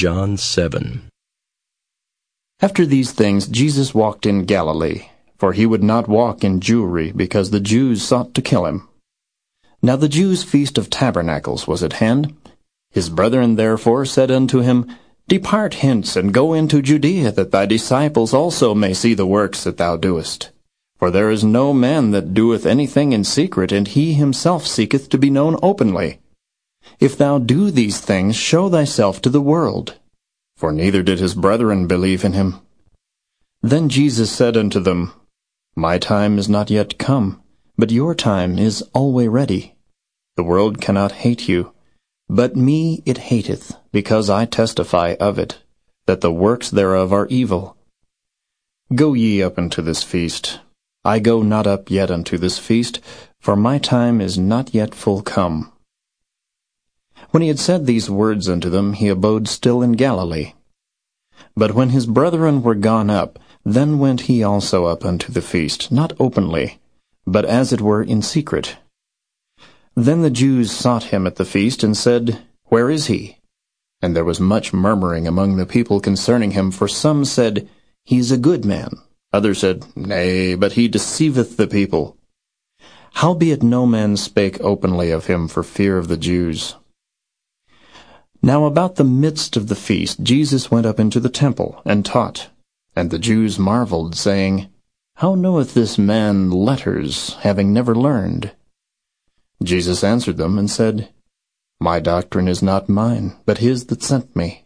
John 7. After these things Jesus walked in Galilee, for he would not walk in Jewry, because the Jews sought to kill him. Now the Jews' feast of tabernacles was at hand. His brethren therefore said unto him, Depart hence, and go into Judea, that thy disciples also may see the works that thou doest. For there is no man that doeth anything in secret, and he himself seeketh to be known openly. If thou do these things, show thyself to the world. For neither did his brethren believe in him. Then Jesus said unto them, My time is not yet come, but your time is alway ready. The world cannot hate you, but me it hateth, because I testify of it, that the works thereof are evil. Go ye up unto this feast. I go not up yet unto this feast, for my time is not yet full come. When he had said these words unto them, he abode still in Galilee. But when his brethren were gone up, then went he also up unto the feast, not openly, but as it were in secret. Then the Jews sought him at the feast, and said, Where is he? And there was much murmuring among the people concerning him, for some said, He is a good man. Others said, Nay, but he deceiveth the people. Howbeit no man spake openly of him for fear of the Jews. Now about the midst of the feast Jesus went up into the temple, and taught. And the Jews marveled, saying, How knoweth this man letters, having never learned? Jesus answered them and said, My doctrine is not mine, but his that sent me.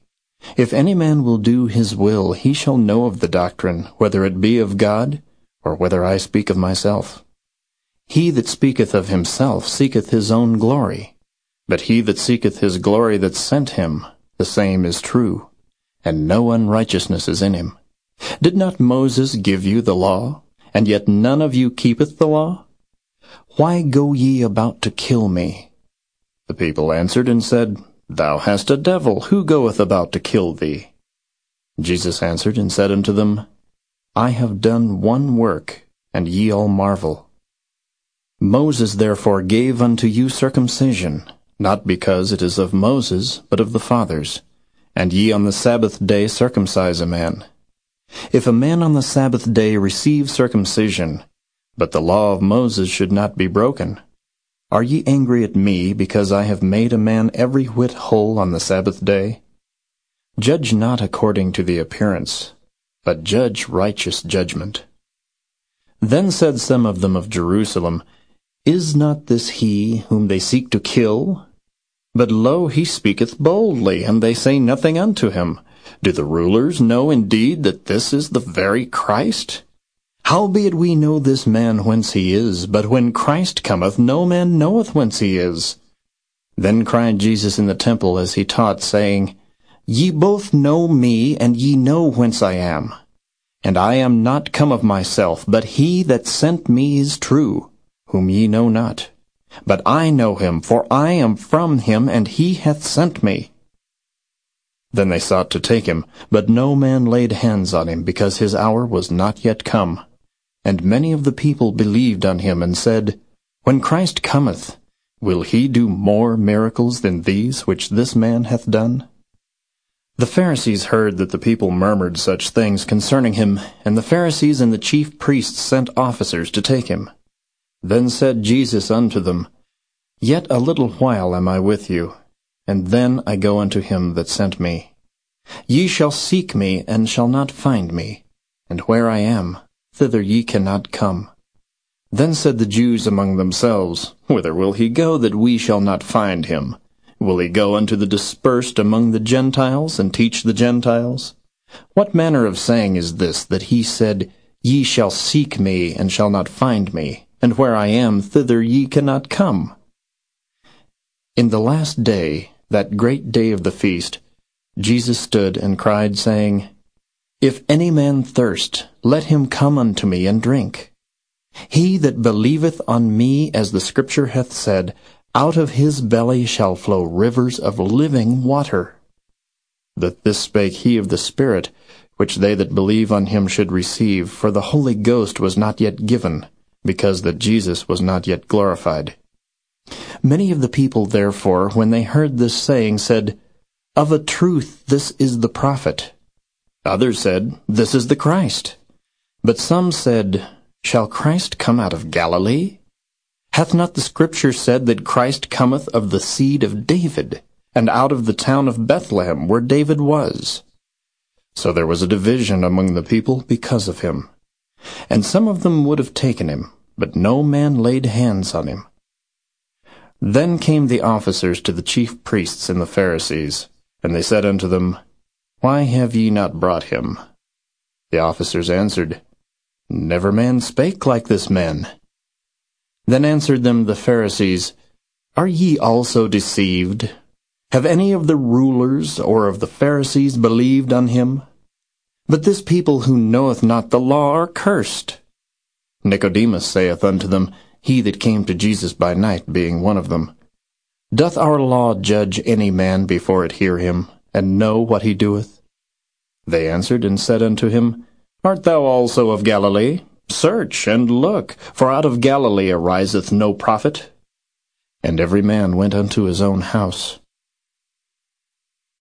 If any man will do his will, he shall know of the doctrine, whether it be of God, or whether I speak of myself. He that speaketh of himself seeketh his own glory, but he that seeketh his glory that sent him, the same is true, and no unrighteousness is in him. Did not Moses give you the law, and yet none of you keepeth the law? Why go ye about to kill me? The people answered and said, Thou hast a devil, who goeth about to kill thee? Jesus answered and said unto them, I have done one work, and ye all marvel. Moses therefore gave unto you circumcision, not because it is of Moses, but of the fathers. And ye on the Sabbath day circumcise a man. If a man on the Sabbath day receive circumcision, but the law of Moses should not be broken. Are ye angry at me, because I have made a man every whit whole on the Sabbath day? Judge not according to the appearance, but judge righteous judgment. Then said some of them of Jerusalem, Is not this he whom they seek to kill? But lo, he speaketh boldly, and they say nothing unto him. Do the rulers know indeed that this is the very Christ? Howbeit we know this man whence he is, but when Christ cometh, no man knoweth whence he is. Then cried Jesus in the temple as he taught, saying, Ye both know me, and ye know whence I am. And I am not come of myself, but he that sent me is true, whom ye know not. But I know him, for I am from him, and he hath sent me. Then they sought to take him, but no man laid hands on him, because his hour was not yet come. And many of the people believed on him and said, When Christ cometh, will he do more miracles than these which this man hath done? The Pharisees heard that the people murmured such things concerning him, and the Pharisees and the chief priests sent officers to take him. Then said Jesus unto them, Yet a little while am I with you, and then I go unto him that sent me. Ye shall seek me, and shall not find me, and where I am, thither ye cannot come. Then said the Jews among themselves, Whither will he go that we shall not find him? Will he go unto the dispersed among the Gentiles, and teach the Gentiles? What manner of saying is this, that he said, Ye shall seek me, and shall not find me, and where I am, thither ye cannot come? In the last day, that great day of the feast, Jesus stood and cried, saying, if any man thirst, let him come unto me and drink. He that believeth on me, as the Scripture hath said, out of his belly shall flow rivers of living water. That this spake he of the Spirit, which they that believe on him should receive, for the Holy Ghost was not yet given, because that Jesus was not yet glorified. Many of the people, therefore, when they heard this saying, said, Of a truth this is the prophet. Others said, This is the Christ. But some said, Shall Christ come out of Galilee? Hath not the Scripture said that Christ cometh of the seed of David, and out of the town of Bethlehem, where David was? So there was a division among the people because of him. And some of them would have taken him, but no man laid hands on him. Then came the officers to the chief priests and the Pharisees, and they said unto them, Why have ye not brought him? The officers answered, Never man spake like this man. Then answered them the Pharisees, Are ye also deceived? Have any of the rulers or of the Pharisees believed on him? But this people who knoweth not the law are cursed. Nicodemus saith unto them, He that came to Jesus by night being one of them, Doth our law judge any man before it hear him, and know what he doeth? They answered and said unto him, Art thou also of Galilee? Search and look, for out of Galilee ariseth no prophet. And every man went unto his own house.